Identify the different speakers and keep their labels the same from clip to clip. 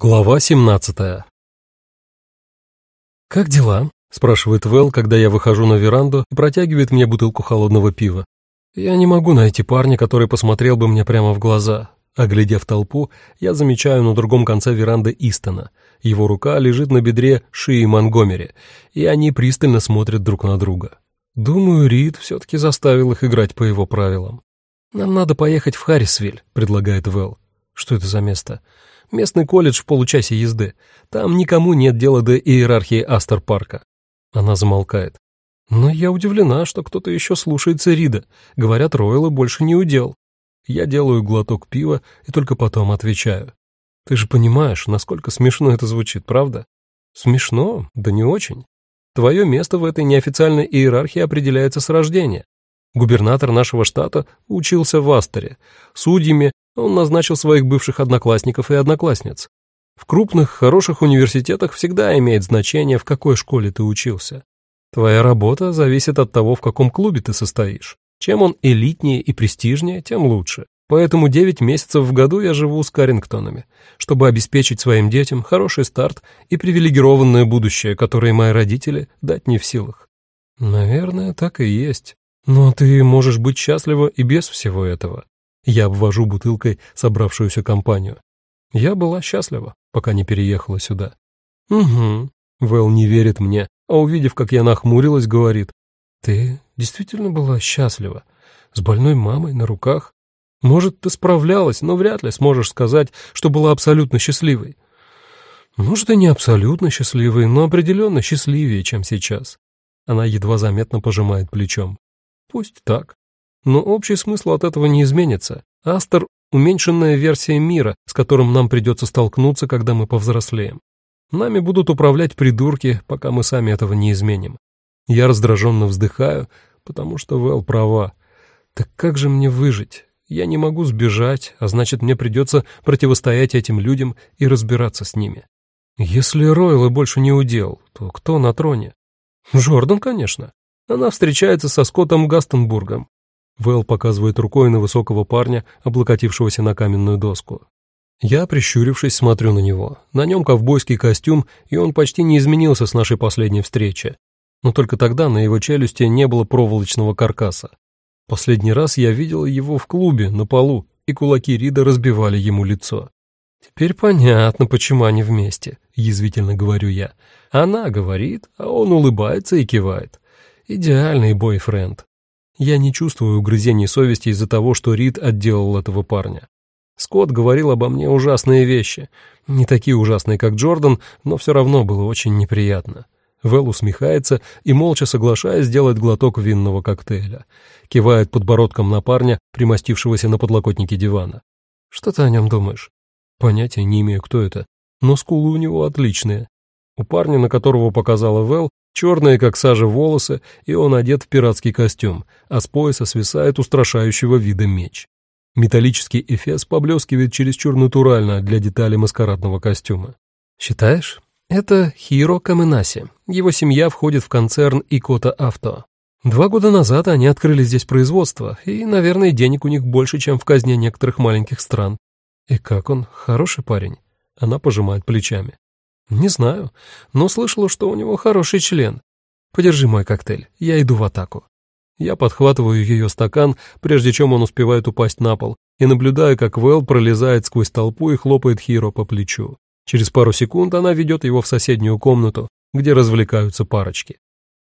Speaker 1: Глава 17 «Как дела?» — спрашивает Вэл, когда я выхожу на веранду и протягивает мне бутылку холодного пива. Я не могу найти парня, который посмотрел бы мне прямо в глаза. Оглядев толпу, я замечаю на другом конце веранды Истона. Его рука лежит на бедре шеи Монгомери, и они пристально смотрят друг на друга. Думаю, Рид все-таки заставил их играть по его правилам. «Нам надо поехать в Харрисвиль», — предлагает Вэл. «Что это за место?» Местный колледж в получасе езды. Там никому нет дела до иерархии Астер-парка. Она замолкает. Но я удивлена, что кто-то еще слушается Рида. Говорят, Ройлы больше не удел. Я делаю глоток пива и только потом отвечаю. Ты же понимаешь, насколько смешно это звучит, правда? Смешно? Да не очень. Твое место в этой неофициальной иерархии определяется с рождения. Губернатор нашего штата учился в Астере. Судьями он назначил своих бывших одноклассников и одноклассниц. В крупных, хороших университетах всегда имеет значение, в какой школе ты учился. Твоя работа зависит от того, в каком клубе ты состоишь. Чем он элитнее и престижнее, тем лучше. Поэтому 9 месяцев в году я живу с Карингтонами, чтобы обеспечить своим детям хороший старт и привилегированное будущее, которое мои родители дать не в силах. Наверное, так и есть. Но ты можешь быть счастлива и без всего этого. Я обвожу бутылкой собравшуюся компанию. Я была счастлива, пока не переехала сюда. Угу. Вэл не верит мне, а увидев, как я нахмурилась, говорит. Ты действительно была счастлива? С больной мамой на руках? Может, ты справлялась, но вряд ли сможешь сказать, что была абсолютно счастливой. Может, и не абсолютно счастливой, но определенно счастливее, чем сейчас. Она едва заметно пожимает плечом. Пусть так. Но общий смысл от этого не изменится. Астер — уменьшенная версия мира, с которым нам придется столкнуться, когда мы повзрослеем. Нами будут управлять придурки, пока мы сами этого не изменим. Я раздраженно вздыхаю, потому что Вэл права. Так как же мне выжить? Я не могу сбежать, а значит, мне придется противостоять этим людям и разбираться с ними. Если Ройлы больше не удел, то кто на троне? Джордан, конечно. Она встречается со Скоттом Гастенбургом. Вэл показывает рукой на высокого парня, облокотившегося на каменную доску. Я, прищурившись, смотрю на него. На нем ковбойский костюм, и он почти не изменился с нашей последней встречи. Но только тогда на его челюсти не было проволочного каркаса. Последний раз я видел его в клубе, на полу, и кулаки Рида разбивали ему лицо. «Теперь понятно, почему они вместе», — язвительно говорю я. Она говорит, а он улыбается и кивает. Идеальный бойфренд. Я не чувствую угрызений совести из-за того, что Рид отделал этого парня. Скотт говорил обо мне ужасные вещи. Не такие ужасные, как Джордан, но все равно было очень неприятно. Вэл усмехается и, молча соглашаясь, делает глоток винного коктейля. Кивает подбородком на парня, примостившегося на подлокотнике дивана. «Что ты о нем думаешь?» «Понятия не имею, кто это. Но скулы у него отличные. У парня, на которого показала Вэл, черные, как сажа, волосы, и он одет в пиратский костюм, а с пояса свисает устрашающего вида меч. Металлический эфес поблескивает чересчур натурально для деталей маскарадного костюма. «Считаешь?» Это Хиро Каменаси. Его семья входит в концерн Икота Авто. Два года назад они открыли здесь производство, и, наверное, денег у них больше, чем в казне некоторых маленьких стран. И как он? Хороший парень? Она пожимает плечами. «Не знаю, но слышала, что у него хороший член. Подержи мой коктейль, я иду в атаку». Я подхватываю ее стакан, прежде чем он успевает упасть на пол, и наблюдаю, как Вэл пролезает сквозь толпу и хлопает Хиро по плечу. Через пару секунд она ведет его в соседнюю комнату, где развлекаются парочки.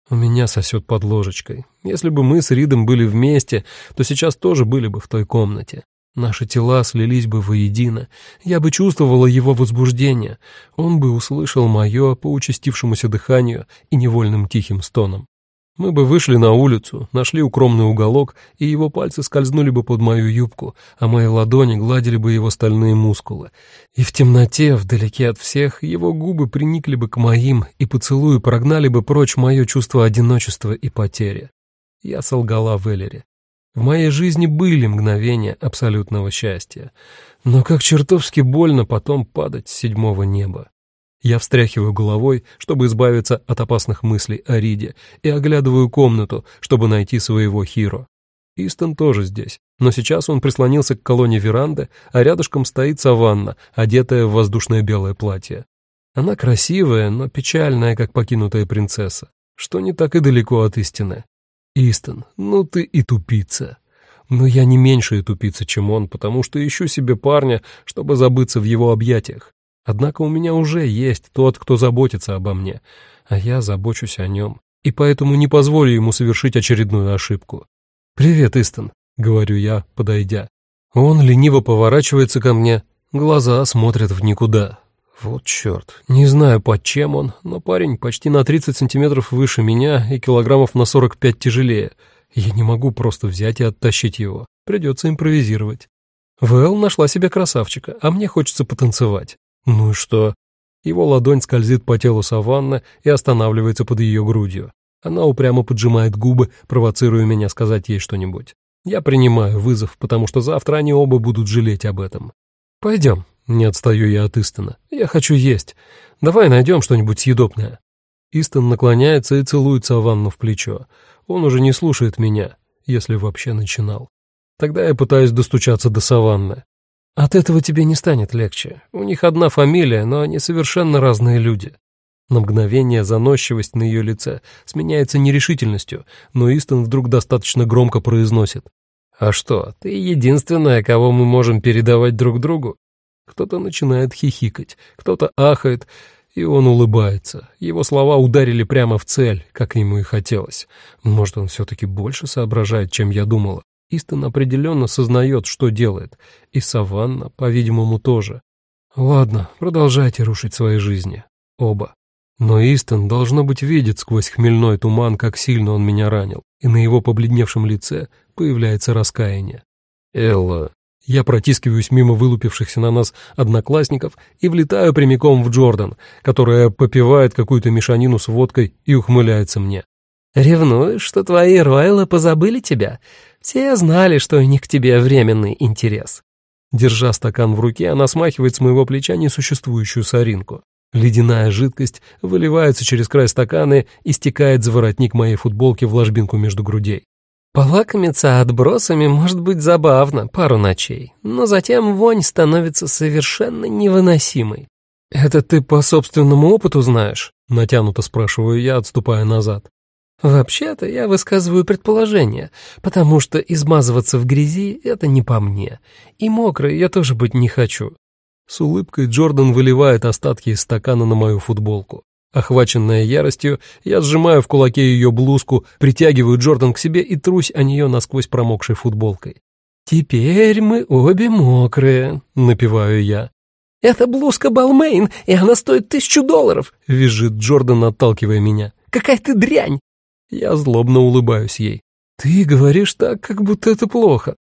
Speaker 1: У меня сосет под ложечкой. Если бы мы с Ридом были вместе, то сейчас тоже были бы в той комнате. Наши тела слились бы воедино, я бы чувствовала его возбуждение, он бы услышал мое по участившемуся дыханию и невольным тихим стоном. Мы бы вышли на улицу, нашли укромный уголок, и его пальцы скользнули бы под мою юбку, а мои ладони гладили бы его стальные мускулы. И в темноте, вдалеке от всех, его губы приникли бы к моим, и поцелуи прогнали бы прочь мое чувство одиночества и потери. Я солгала Веллере. В моей жизни были мгновения абсолютного счастья, но как чертовски больно потом падать с седьмого неба. Я встряхиваю головой, чтобы избавиться от опасных мыслей о Риде, и оглядываю комнату, чтобы найти своего Хиро. Истон тоже здесь, но сейчас он прислонился к колонне веранды, а рядышком стоит Саванна, одетая в воздушное белое платье. Она красивая, но печальная, как покинутая принцесса, что не так и далеко от истины. Истон, ну ты и тупица. Но я не меньшая тупица, чем он, потому что ищу себе парня, чтобы забыться в его объятиях. Однако у меня уже есть тот, кто заботится обо мне, а я забочусь о нем, и поэтому не позволю ему совершить очередную ошибку. «Привет, Истон», — говорю я, подойдя. Он лениво поворачивается ко мне, глаза смотрят в никуда. Вот черт, не знаю, под чем он, но парень почти на 30 сантиметров выше меня и килограммов на 45 тяжелее. Я не могу просто взять и оттащить его, придется импровизировать. Вэл нашла себе красавчика, а мне хочется потанцевать. Ну и что? Его ладонь скользит по телу Саванны и останавливается под ее грудью. Она упрямо поджимает губы, провоцируя меня сказать ей что-нибудь. Я принимаю вызов, потому что завтра они оба будут жалеть об этом. «Пойдем», — не отстаю я от Истона. «Я хочу есть. Давай найдем что-нибудь съедобное». Истон наклоняется и целует Саванну в плечо. Он уже не слушает меня, если вообще начинал. Тогда я пытаюсь достучаться до Саванны. От этого тебе не станет легче. У них одна фамилия, но они совершенно разные люди. На мгновение заносчивость на ее лице сменяется нерешительностью, но Истон вдруг достаточно громко произносит. «А что, ты единственная, кого мы можем передавать друг другу?» Кто-то начинает хихикать, кто-то ахает, и он улыбается. Его слова ударили прямо в цель, как ему и хотелось. Может, он все-таки больше соображает, чем я думала. Истон определенно сознает, что делает, и Саванна, по-видимому, тоже. Ладно, продолжайте рушить свои жизни. Оба. Но Истон, должно быть, видит сквозь хмельной туман, как сильно он меня ранил, и на его побледневшем лице появляется раскаяние. «Элла...» Я протискиваюсь мимо вылупившихся на нас одноклассников и влетаю прямиком в Джордан, которая попивает какую-то мешанину с водкой и ухмыляется мне.
Speaker 2: «Ревнуешь, что твои Ройлы позабыли тебя? Все знали, что у них к тебе временный интерес».
Speaker 1: Держа стакан в руке, она смахивает с моего плеча несуществующую соринку. Ледяная жидкость выливается через край стакана и стекает за воротник моей футболки в ложбинку между грудей.
Speaker 2: Полакомиться отбросами может быть забавно пару ночей, но затем вонь становится совершенно невыносимой.
Speaker 1: «Это ты по собственному опыту знаешь?» — натянуто спрашиваю я, отступая назад.
Speaker 2: «Вообще-то я высказываю предположение, потому что измазываться в грязи — это не по мне, и мокрой я тоже быть не хочу.
Speaker 1: С улыбкой Джордан выливает остатки из стакана на мою футболку. Охваченная яростью, я сжимаю в кулаке ее блузку, притягиваю Джордан к себе и трусь о нее насквозь промокшей футболкой.
Speaker 2: «Теперь мы обе мокрые», — напеваю я. «Это блузка Балмейн, и она стоит тысячу долларов», — визжит Джордан, отталкивая меня. «Какая ты дрянь!»
Speaker 1: Я злобно улыбаюсь ей. «Ты говоришь так, как будто это плохо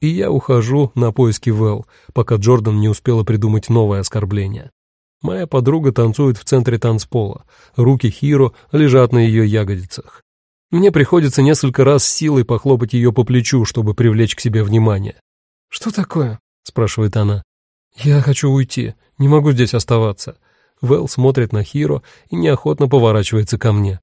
Speaker 1: и я ухожу на поиски Вэл, пока Джордан не успела придумать новое оскорбление. Моя подруга танцует в центре танцпола, руки Хиро лежат на ее ягодицах. Мне приходится несколько раз силой похлопать ее по плечу, чтобы привлечь к себе внимание. «Что такое?» — спрашивает она. «Я хочу уйти, не могу здесь оставаться». Вэл смотрит на Хиро и неохотно поворачивается ко мне.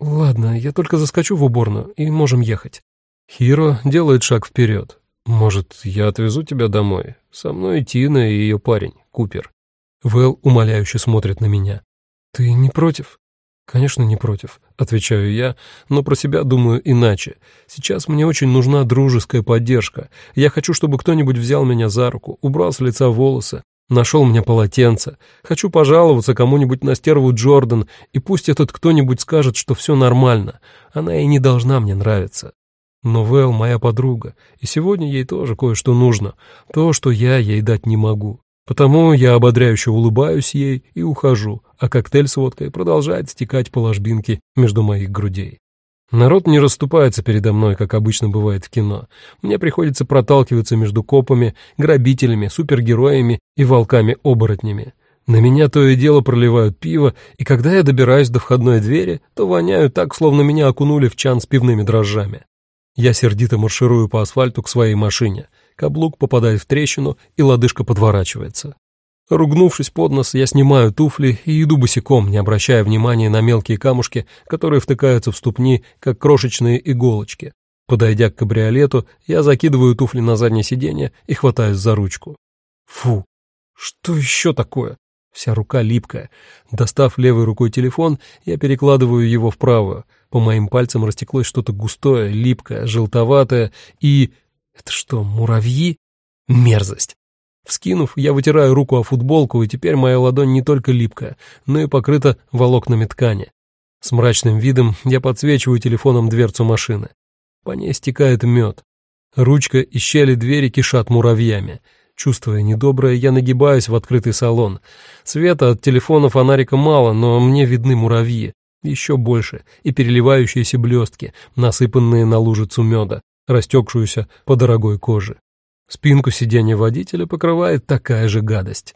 Speaker 1: «Ладно, я только заскочу в уборную, и можем ехать». Хиро делает шаг вперед. «Может, я отвезу тебя домой? Со мной Тина и ее парень, Купер». Вэл умоляюще смотрит на меня. «Ты не против?» «Конечно, не против», — отвечаю я, но про себя думаю иначе. Сейчас мне очень нужна дружеская поддержка. Я хочу, чтобы кто-нибудь взял меня за руку, убрал с лица волосы, нашел мне полотенце. Хочу пожаловаться кому-нибудь на стерву Джордан, и пусть этот кто-нибудь скажет, что все нормально. Она и не должна мне нравиться. Но Вэл моя подруга, и сегодня ей тоже кое-что нужно, то, что я ей дать не могу. Потому я ободряюще улыбаюсь ей и ухожу, а коктейль с водкой продолжает стекать по ложбинке между моих грудей. Народ не расступается передо мной, как обычно бывает в кино. Мне приходится проталкиваться между копами, грабителями, супергероями и волками-оборотнями. На меня то и дело проливают пиво, и когда я добираюсь до входной двери, то воняю так, словно меня окунули в чан с пивными дрожжами. Я сердито марширую по асфальту к своей машине. Каблук попадает в трещину, и лодыжка подворачивается. Ругнувшись под нос, я снимаю туфли и иду босиком, не обращая внимания на мелкие камушки, которые втыкаются в ступни, как крошечные иголочки. Подойдя к кабриолету, я закидываю туфли на заднее сиденье и хватаюсь за ручку. Фу, что еще такое? Вся рука липкая. Достав левой рукой телефон, я перекладываю его в правую. По моим пальцам растеклось что-то густое, липкое, желтоватое и... Это что, муравьи? Мерзость. Вскинув, я вытираю руку о футболку, и теперь моя ладонь не только липкая, но и покрыта волокнами ткани. С мрачным видом я подсвечиваю телефоном дверцу машины. По ней стекает мед. Ручка и щели двери кишат муравьями. Чувствуя недоброе, я нагибаюсь в открытый салон. Света от телефона фонарика мало, но мне видны муравьи. Еще больше. И переливающиеся блестки, насыпанные на лужицу меда, растекшуюся по дорогой коже. Спинку сиденья водителя покрывает такая же гадость.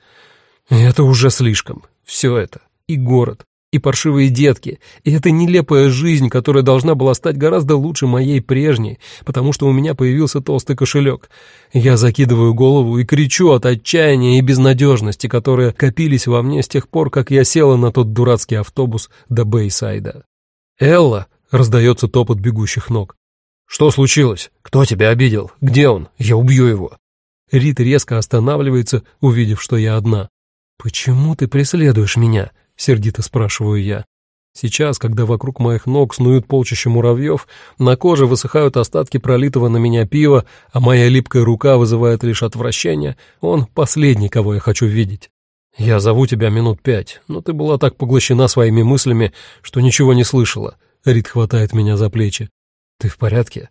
Speaker 1: И это уже слишком. Все это. И город, и паршивые детки, и эта нелепая жизнь, которая должна была стать гораздо лучше моей прежней, потому что у меня появился толстый кошелек. Я закидываю голову и кричу от отчаяния и безнадежности, которые копились во мне с тех пор, как я села на тот дурацкий автобус до Бейсайда. «Элла!» — раздается топот бегущих ног. «Что случилось? Кто тебя обидел? Где он? Я убью его!» Рит резко останавливается, увидев, что я одна. «Почему ты преследуешь меня?» — сердито спрашиваю я. Сейчас, когда вокруг моих ног снуют полчища муравьев, на коже высыхают остатки пролитого на меня пива, а моя липкая рука вызывает лишь отвращение, он последний, кого я хочу видеть. Я зову тебя минут пять, но ты была так поглощена своими мыслями, что ничего не слышала. Рид хватает меня за плечи. «Ты в порядке?»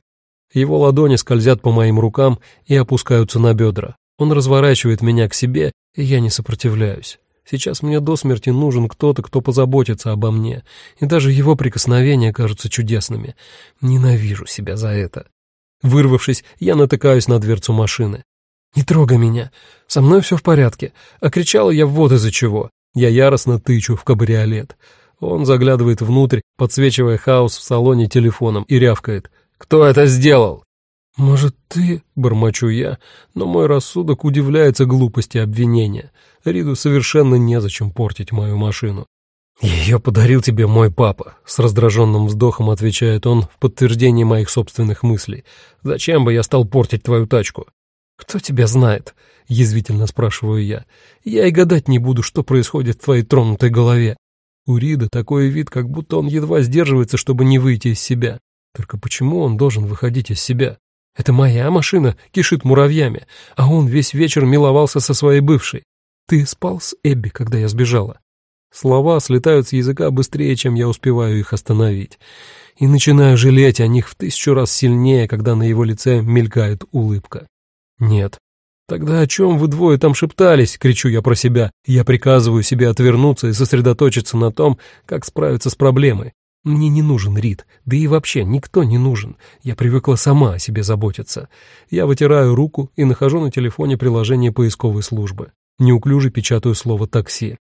Speaker 1: Его ладони скользят по моим рукам и опускаются на бедра. Он разворачивает меня к себе, и я не сопротивляюсь. Сейчас мне до смерти нужен кто-то, кто позаботится обо мне, и даже его прикосновения кажутся чудесными. Ненавижу себя за это. Вырвавшись, я натыкаюсь на дверцу машины. «Не трогай меня, со мной все в порядке», а я вот из-за чего. Я яростно тычу в кабриолет. Он заглядывает внутрь, подсвечивая хаос в салоне телефоном, и рявкает. «Кто это сделал?» «Может, ты?» — бормочу я, но мой рассудок удивляется глупости обвинения. Риду совершенно незачем портить мою машину. «Ее подарил тебе мой папа», — с раздраженным вздохом отвечает он в подтверждение моих собственных мыслей. «Зачем бы я стал портить твою тачку?» «Кто тебя знает?» — язвительно спрашиваю я. «Я и гадать не буду, что происходит в твоей тронутой голове». У Рида такой вид, как будто он едва сдерживается, чтобы не выйти из себя. Только почему он должен выходить из себя? Это моя машина кишит муравьями, а он весь вечер миловался со своей бывшей. Ты спал с Эбби, когда я сбежала?» Слова слетают с языка быстрее, чем я успеваю их остановить. И начинаю жалеть о них в тысячу раз сильнее, когда на его лице мелькает улыбка. «Нет». «Тогда о чем вы двое там шептались?» — кричу я про себя. Я приказываю себе отвернуться и сосредоточиться на том, как справиться с проблемой. Мне не нужен Рид, да и вообще никто не нужен. Я привыкла сама о себе заботиться. Я вытираю руку и нахожу на телефоне приложение поисковой службы. Неуклюже печатаю слово «такси».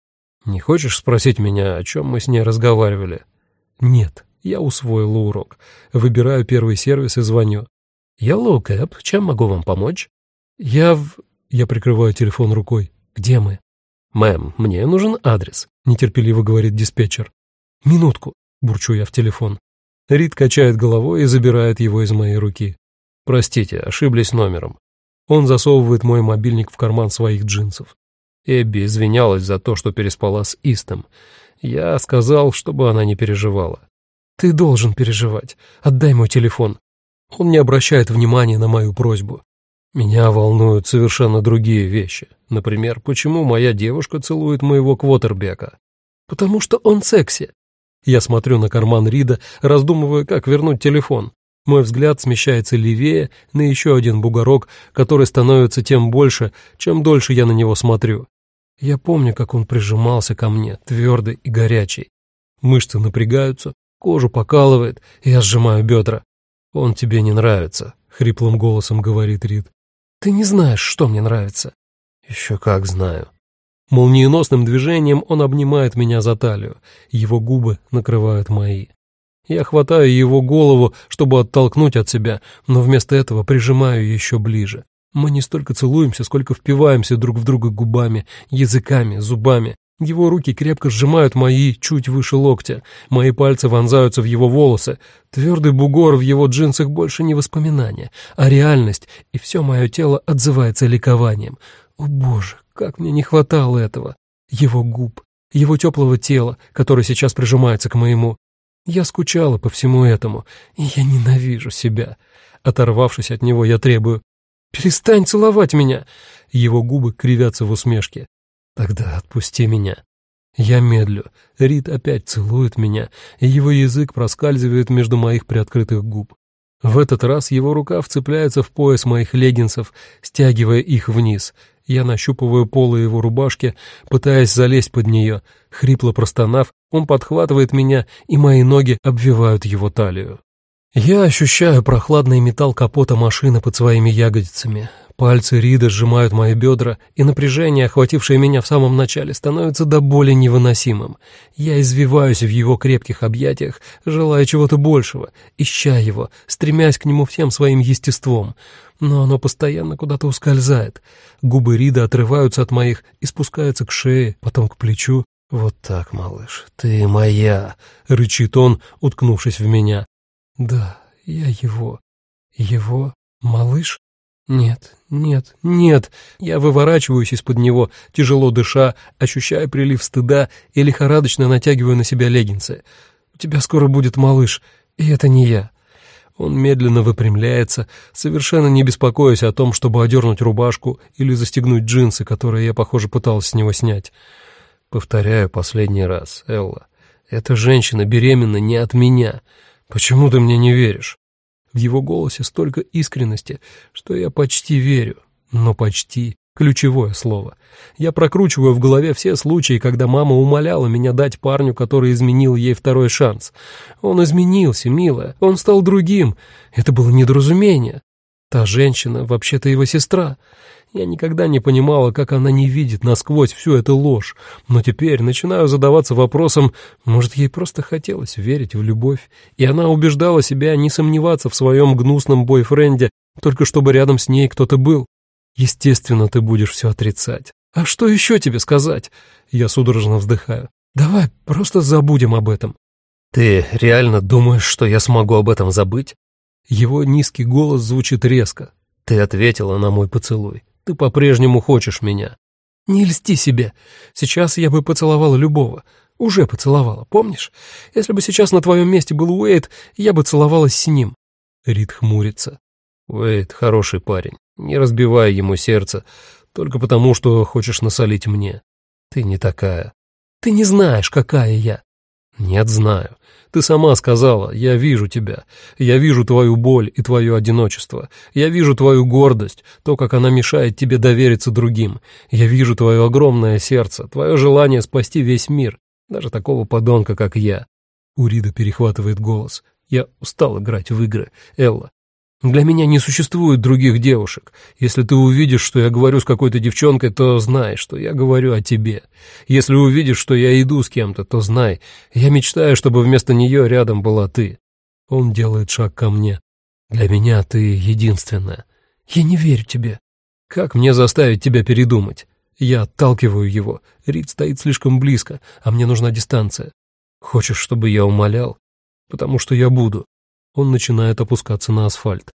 Speaker 1: «Не хочешь спросить меня, о чем мы с ней разговаривали?» «Нет, я усвоила урок. Выбираю первый сервис и звоню. «Yellow Cab, чем могу вам помочь?» «Я в...» Я прикрываю телефон рукой. «Где мы?» «Мэм, мне нужен адрес», — нетерпеливо говорит диспетчер. «Минутку», — бурчу я в телефон. Рид качает головой и забирает его из моей руки. «Простите, ошиблись номером». Он засовывает мой мобильник в карман своих джинсов. Эбби извинялась за то, что переспала с Истом. Я сказал, чтобы она не переживала. «Ты должен переживать. Отдай мой телефон». Он не обращает внимания на мою просьбу. Меня волнуют совершенно другие вещи. Например, почему моя девушка целует моего квотербека? Потому что он секси. Я смотрю на карман Рида, раздумывая, как вернуть телефон. Мой взгляд смещается левее на еще один бугорок, который становится тем больше, чем дольше я на него смотрю. Я помню, как он прижимался ко мне, твердый и горячий. Мышцы напрягаются, кожу покалывает, и я сжимаю бедра. «Он тебе не нравится», — хриплым голосом говорит Рид. «Ты не знаешь, что мне нравится». «Еще как знаю». Молниеносным движением он обнимает меня за талию, его губы накрывают мои. Я хватаю его голову, чтобы оттолкнуть от себя, но вместо этого прижимаю еще ближе. Мы не столько целуемся, сколько впиваемся друг в друга губами, языками, зубами. Его руки крепко сжимают мои чуть выше локтя, мои пальцы вонзаются в его волосы, твердый бугор в его джинсах больше не воспоминание, а реальность, и все мое тело отзывается ликованием. О боже, как мне не хватало этого! Его губ, его теплого тела, которое сейчас прижимается к моему. Я скучала по всему этому, и я ненавижу себя. Оторвавшись от него, я требую «Перестань целовать меня!» Его губы кривятся в усмешке. Тогда отпусти меня. Я медлю. Рид опять целует меня, и его язык проскальзывает между моих приоткрытых губ. В этот раз его рука вцепляется в пояс моих леггинсов, стягивая их вниз. Я нащупываю полы его рубашки, пытаясь залезть под нее. Хрипло простонав, он подхватывает меня, и мои ноги обвивают его талию. Я ощущаю прохладный металл капота машины под своими ягодицами. Пальцы Рида сжимают мои бедра, и напряжение, охватившее меня в самом начале, становится до боли невыносимым. Я извиваюсь в его крепких объятиях, желая чего-то большего, ища его, стремясь к нему всем своим естеством. Но оно постоянно куда-то ускользает. Губы Рида отрываются от моих и спускаются к шее, потом к плечу. «Вот так, малыш, ты моя!» — рычит он, уткнувшись в меня. «Да, я его. Его малыш?» «Нет, нет, нет!» Я выворачиваюсь из-под него, тяжело дыша, ощущая прилив стыда и лихорадочно натягиваю на себя леггинсы. «У тебя скоро будет малыш, и это не я». Он медленно выпрямляется, совершенно не беспокоясь о том, чтобы одернуть рубашку или застегнуть джинсы, которые я, похоже, пытался с него снять. Повторяю последний раз, Элла. Эта женщина беременна не от меня. Почему ты мне не веришь? В его голосе столько искренности, что я почти верю. Но почти — ключевое слово. Я прокручиваю в голове все случаи, когда мама умоляла меня дать парню, который изменил ей второй шанс. Он изменился, милая, он стал другим. Это было недоразумение. Та женщина вообще-то его сестра. Я никогда не понимала, как она не видит насквозь всю эту ложь, но теперь начинаю задаваться вопросом, может, ей просто хотелось верить в любовь, и она убеждала себя не сомневаться в своем гнусном бойфренде, только чтобы рядом с ней кто-то был. Естественно, ты будешь все отрицать. А что еще тебе сказать? Я судорожно вздыхаю. Давай просто забудем об этом. Ты реально думаешь, что я смогу об этом забыть? Его низкий голос звучит резко. Ты ответила на мой поцелуй. Ты по-прежнему хочешь меня. Не льсти себе. Сейчас я бы поцеловала любого. Уже поцеловала, помнишь? Если бы сейчас на твоем месте был Уэйд, я бы целовалась с ним. Рид хмурится. Уэйд хороший парень. Не разбивай ему сердце только потому, что хочешь насолить мне. Ты не такая. Ты не знаешь, какая я. Нет, знаю. Ты сама сказала, я вижу тебя. Я вижу твою боль и твое одиночество. Я вижу твою гордость, то, как она мешает тебе довериться другим. Я вижу твое огромное сердце, твое желание спасти весь мир, даже такого подонка, как я. Урида перехватывает голос. Я устал играть в игры, Элла. Для меня не существует других девушек. Если ты увидишь, что я говорю с какой-то девчонкой, то знай, что я говорю о тебе. Если увидишь, что я иду с кем-то, то знай, я мечтаю, чтобы вместо нее рядом была ты. Он делает шаг ко мне. Для меня ты единственная. Я не верю тебе. Как мне заставить тебя передумать? Я отталкиваю его. Рид стоит слишком близко, а мне нужна дистанция. Хочешь, чтобы я умолял? Потому что я буду. Он начинает опускаться на асфальт.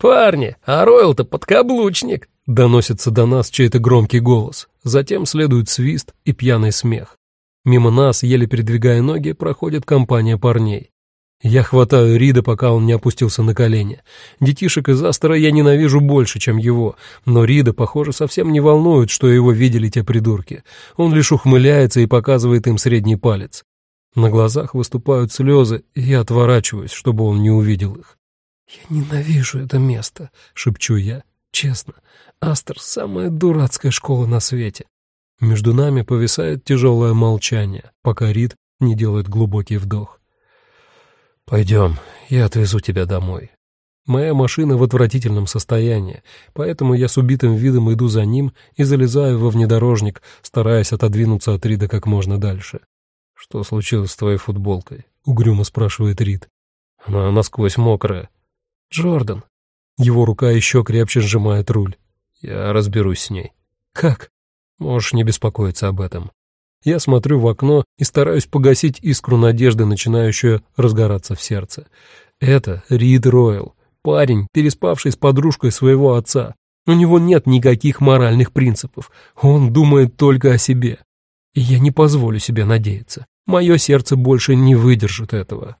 Speaker 1: «Парни, а Ройл-то подкаблучник!» — доносится до нас чей-то громкий голос. Затем следует свист и пьяный смех. Мимо нас, еле передвигая ноги, проходит компания парней. Я хватаю Рида, пока он не опустился на колени. Детишек из Астера я ненавижу больше, чем его, но Рида, похоже, совсем не волнует, что его видели те придурки. Он лишь ухмыляется и показывает им средний палец. На глазах выступают слезы, и я отворачиваюсь, чтобы он не увидел их. «Я ненавижу это место», — шепчу я. «Честно, Астер — самая дурацкая школа на свете». Между нами повисает тяжелое молчание, пока Рид не делает глубокий вдох. «Пойдем, я отвезу тебя домой». Моя машина в отвратительном состоянии, поэтому я с убитым видом иду за ним и залезаю во внедорожник, стараясь отодвинуться от Рида как можно дальше. «Что случилось с твоей футболкой?» — угрюмо спрашивает Рид. «Она насквозь мокрая». «Джордан». Его рука еще крепче сжимает руль. «Я разберусь с ней». «Как?» «Можешь не беспокоиться об этом». Я смотрю в окно и стараюсь погасить искру надежды, начинающую разгораться в сердце. Это Рид Ройл, парень, переспавший с подружкой своего отца. У него нет никаких моральных принципов, он думает только о себе. Я не позволю себе надеяться. Мое сердце больше не выдержит этого.